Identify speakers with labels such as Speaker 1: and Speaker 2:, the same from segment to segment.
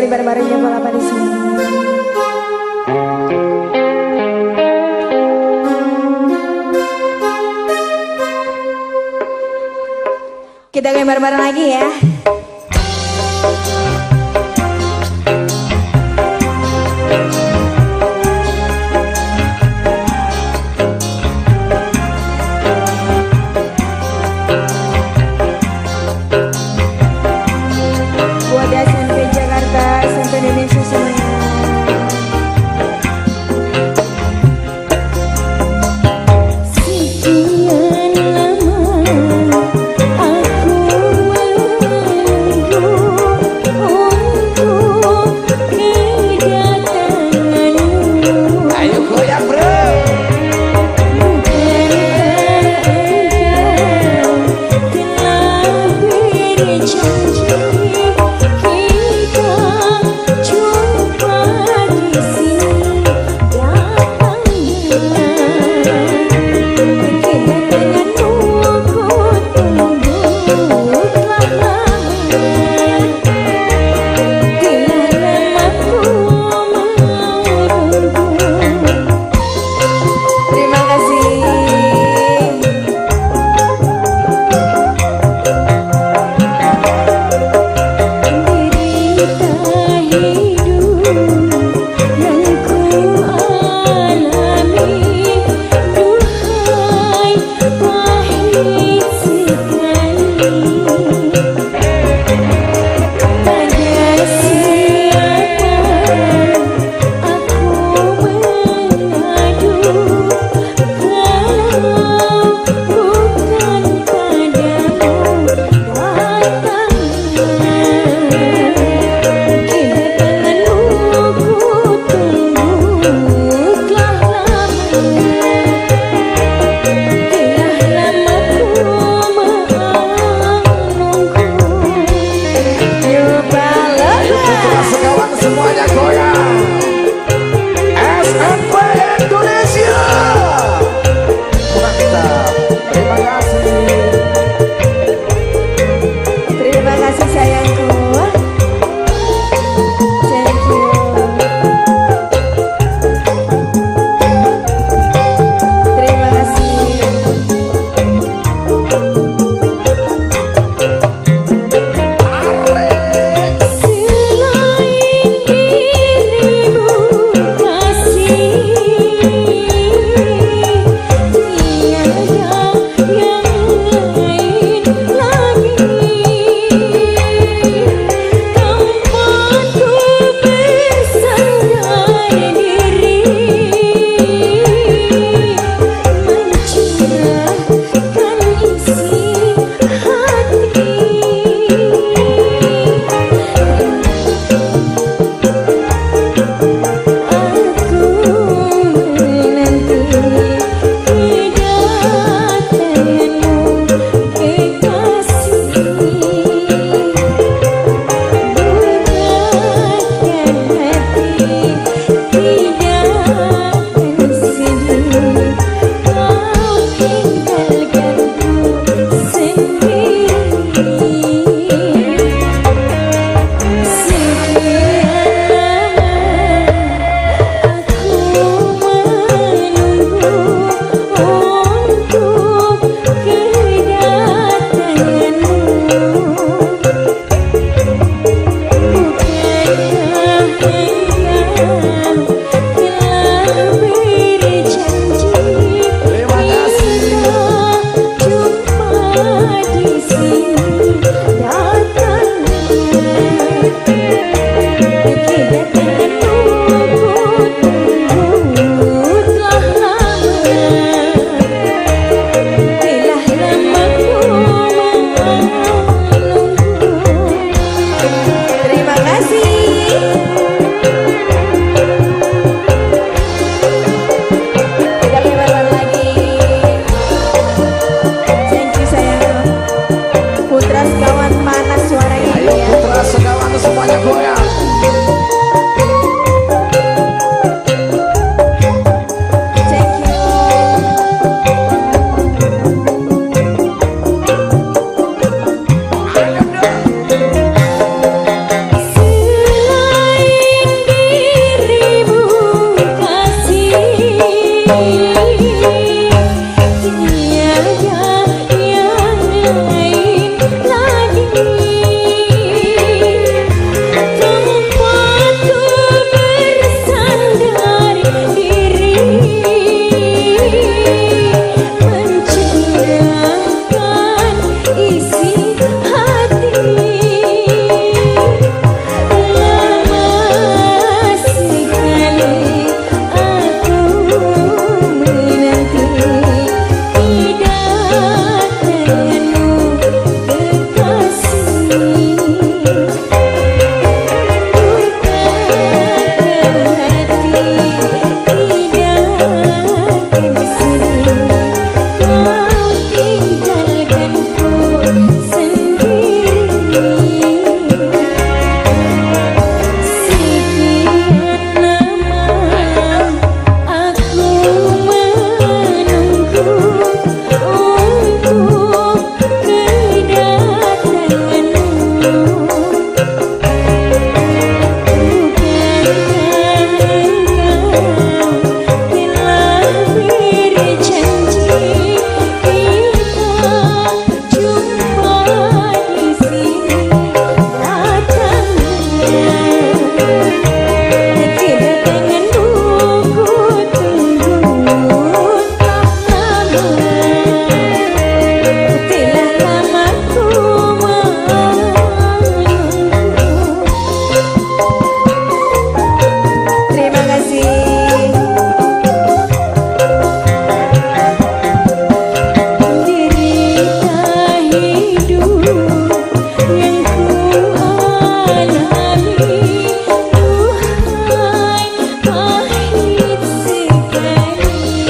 Speaker 1: sekali bareng-bareng ya apa di sini. Kita gambar bareng lagi ya.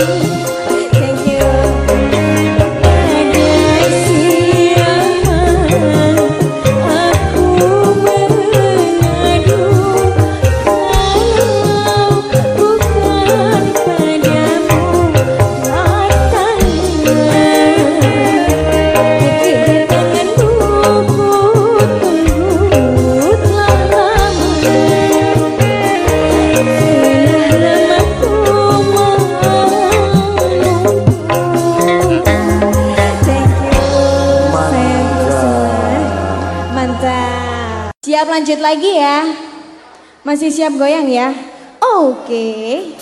Speaker 2: love. Masih siap goyang ya? Oke. Okay.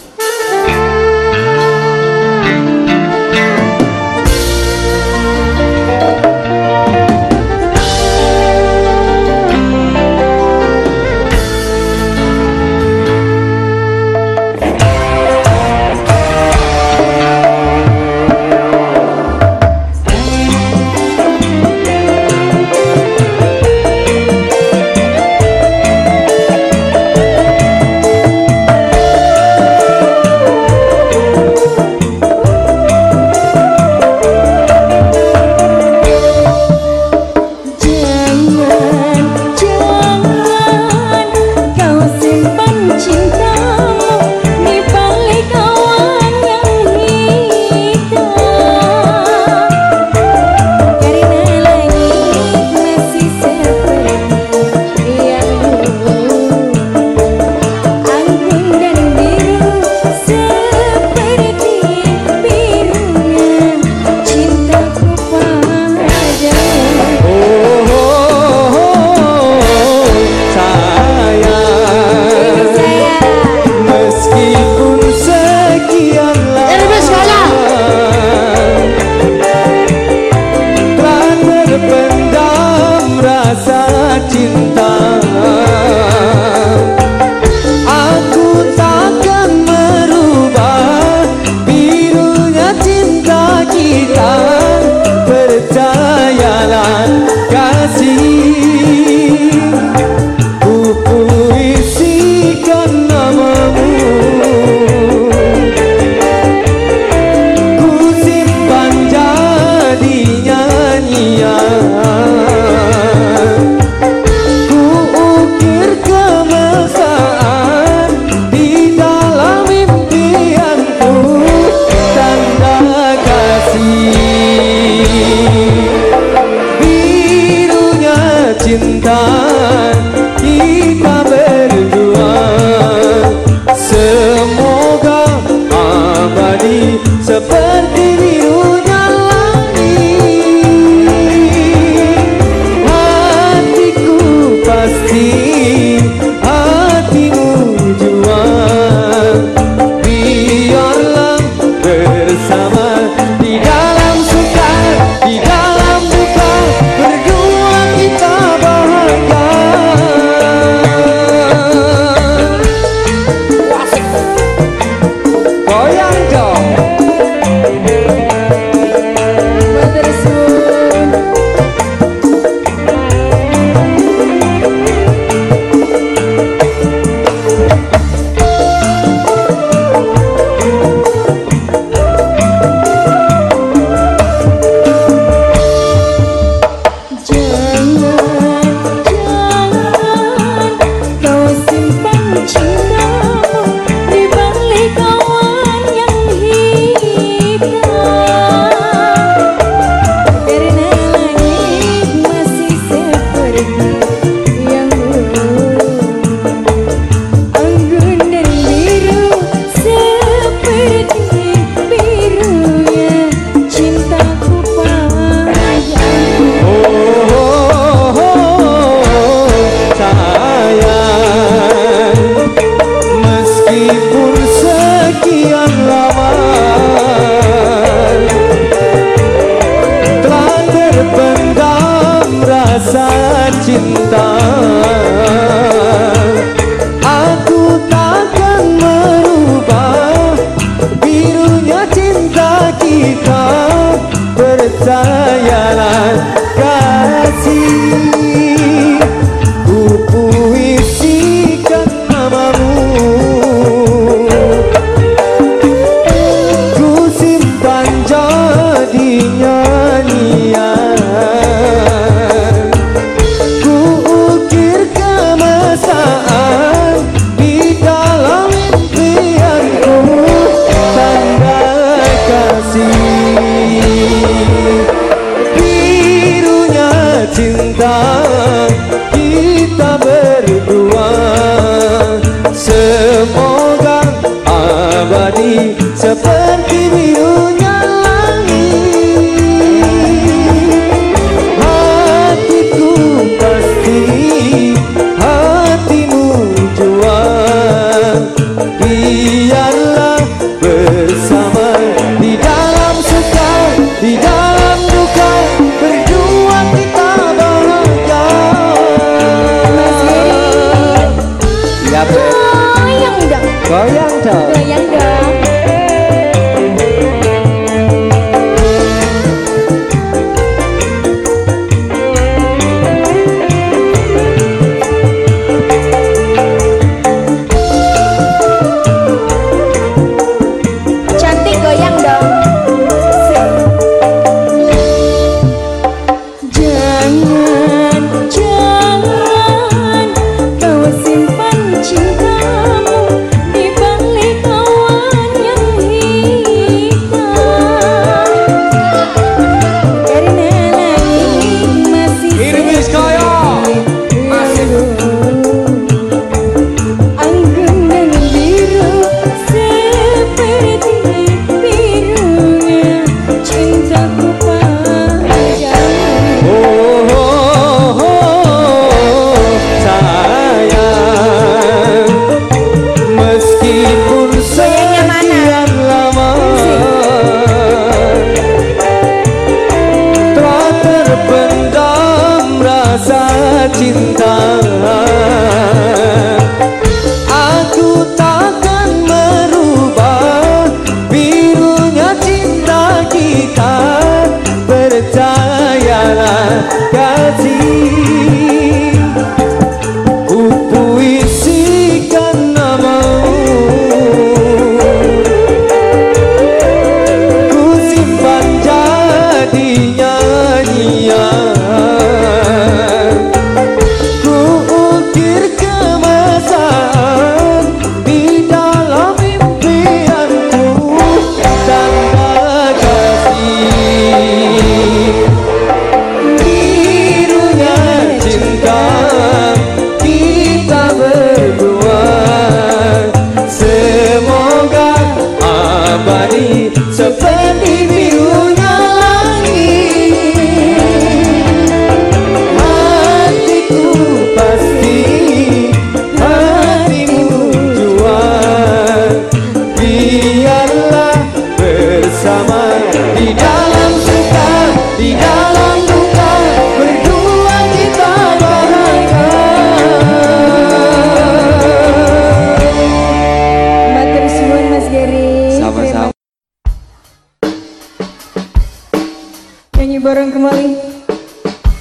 Speaker 3: bareng kembali.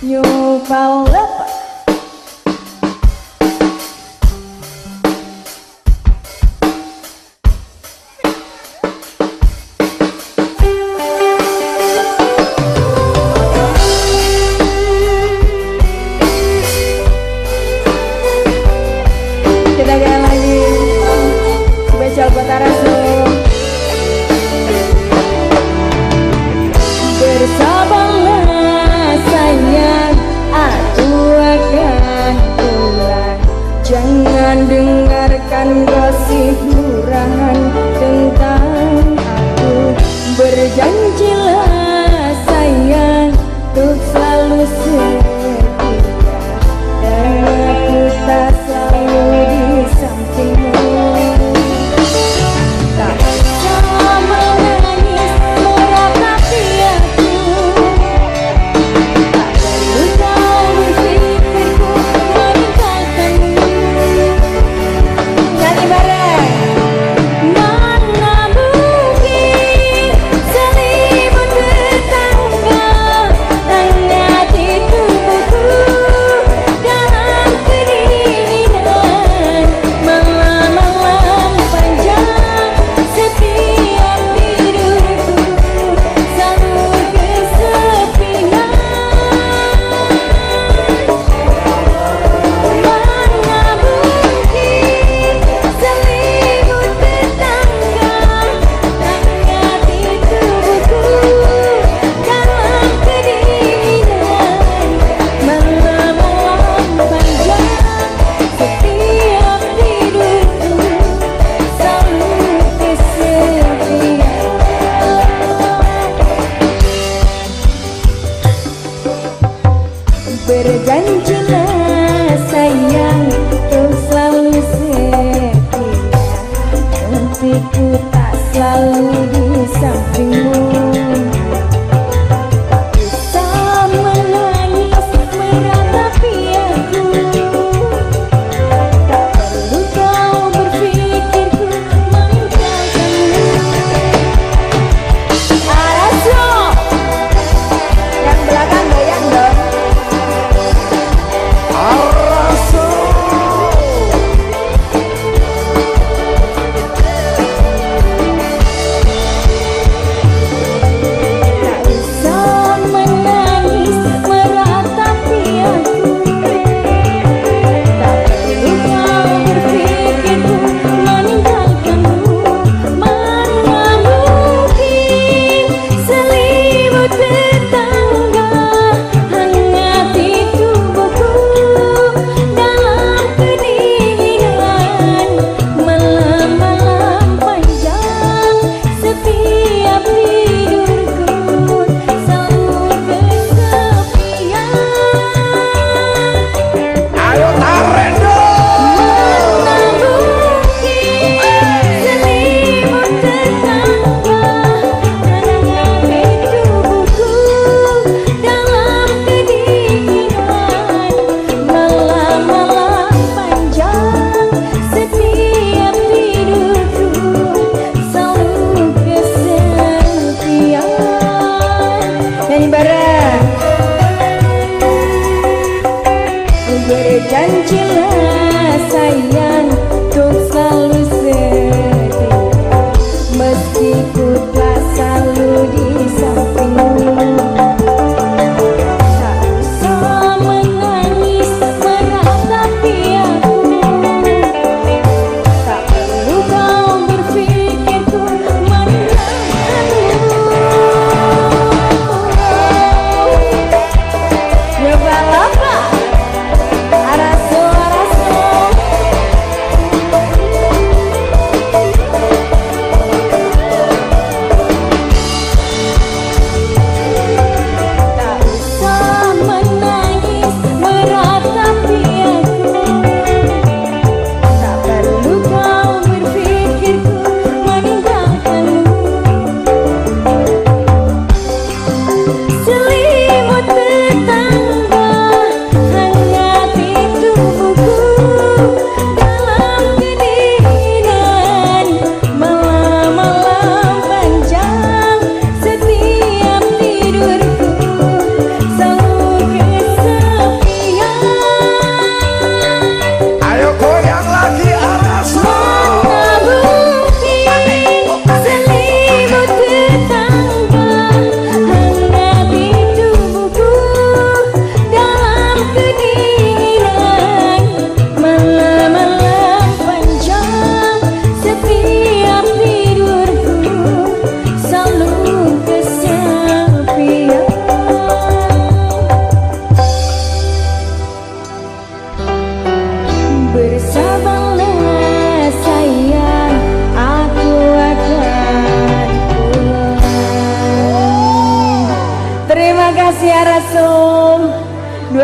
Speaker 1: New lepas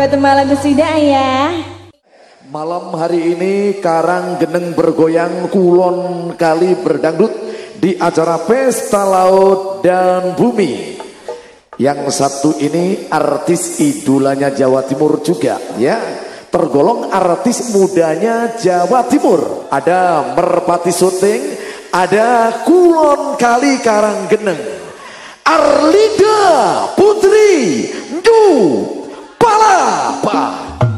Speaker 1: buat malam sudah ya.
Speaker 4: Malam hari ini Karang Geneng bergoyang Kulon Kali berdangdut di acara Pesta Laut dan Bumi. Yang satu ini artis idolanya Jawa Timur juga ya. Tergolong artis mudanya Jawa Timur. Ada Merpati Syuting, ada Kulon Kali Karang Geneng. Arlida Putri Du Palapa!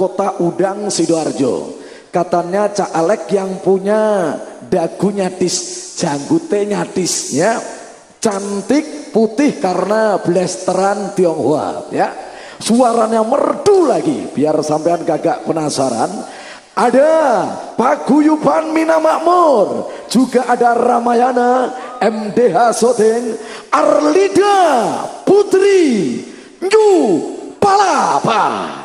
Speaker 1: Kota Udang, Sidoarjo. Katanya Cak Alek yang punya dagu nyatis, janggute nyatis ya. Cantik putih karena blasteran Tionghoa ya. Suaranya merdu lagi biar sampean gagak penasaran. Ada Paguyuban Mina Makmur, juga ada Ramayana, MDH Sodeng, Arlida Putri, Nyu Palapa.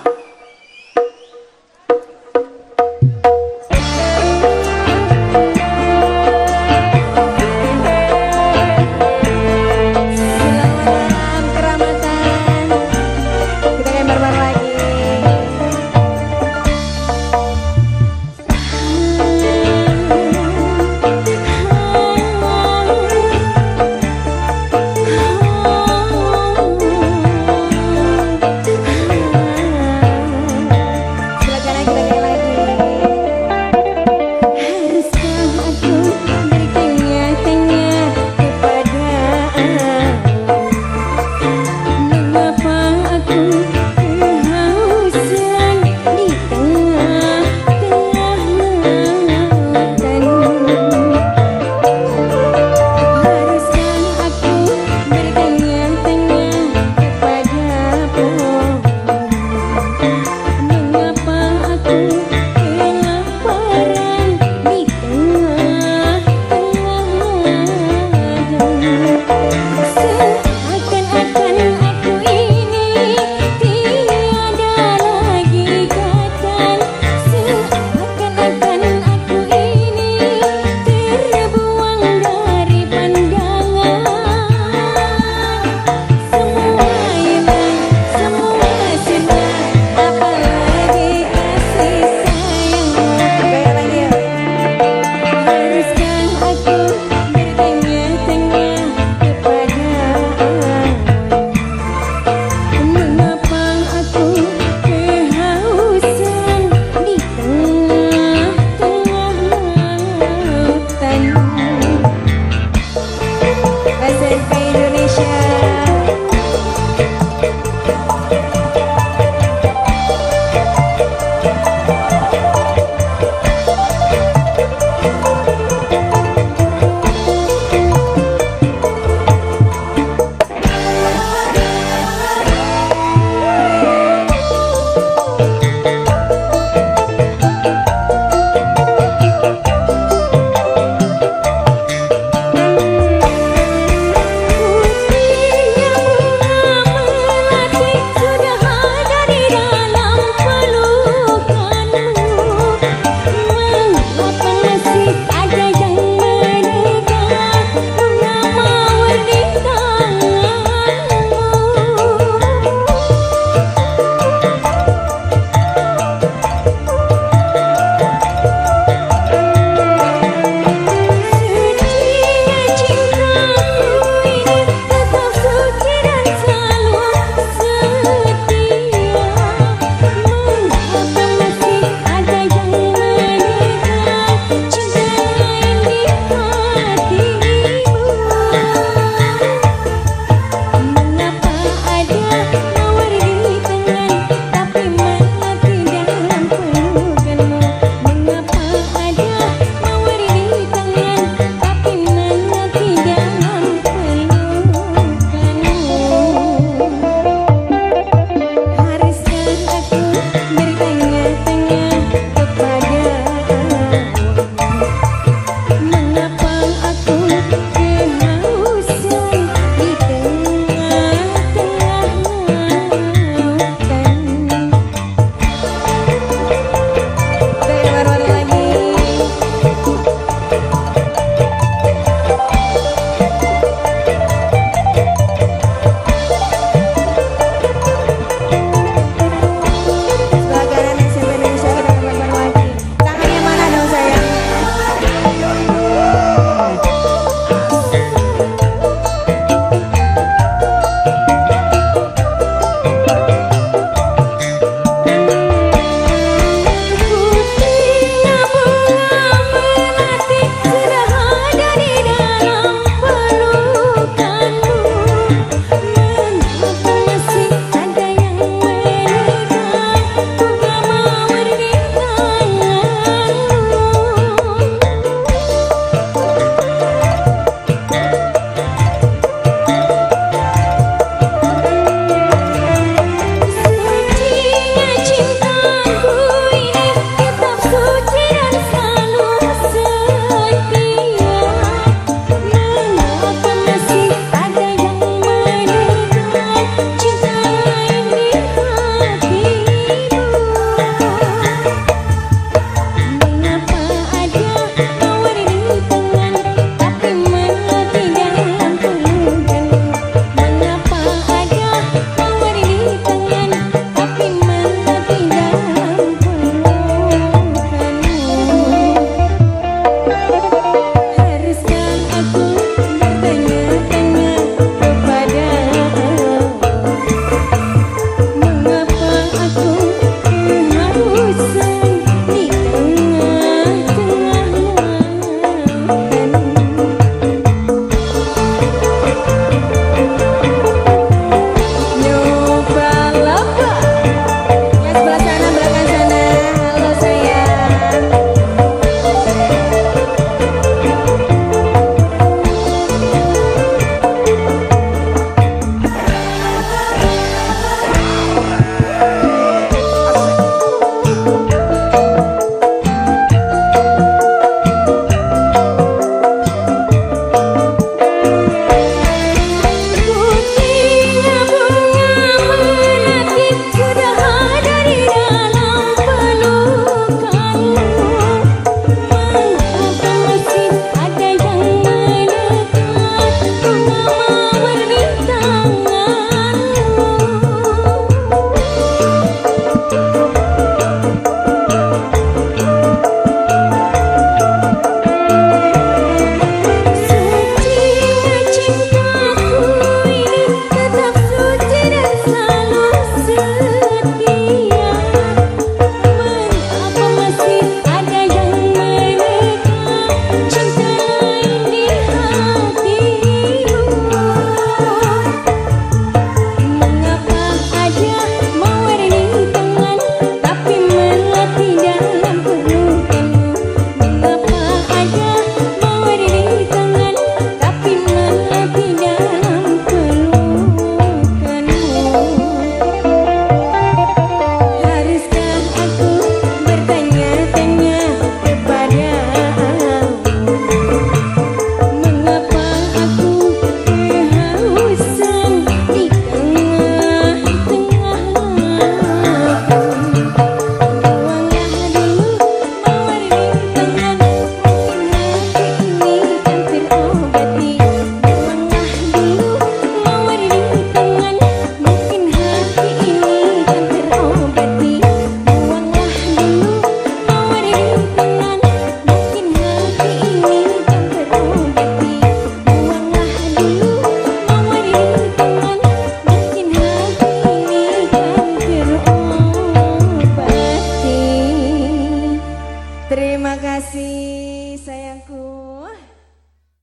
Speaker 1: Terima kasih sayangku.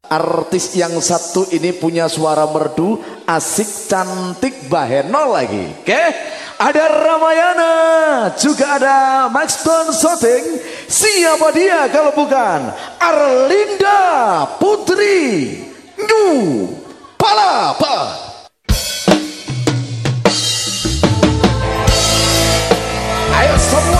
Speaker 4: Artis yang satu ini punya suara merdu, asik, cantik, baheno lagi. Oke? Okay? Ada Ramayana, juga ada Maxton Soting. Siapa dia kalau bukan Arlinda Putri Nu Palapa. Ayo semua.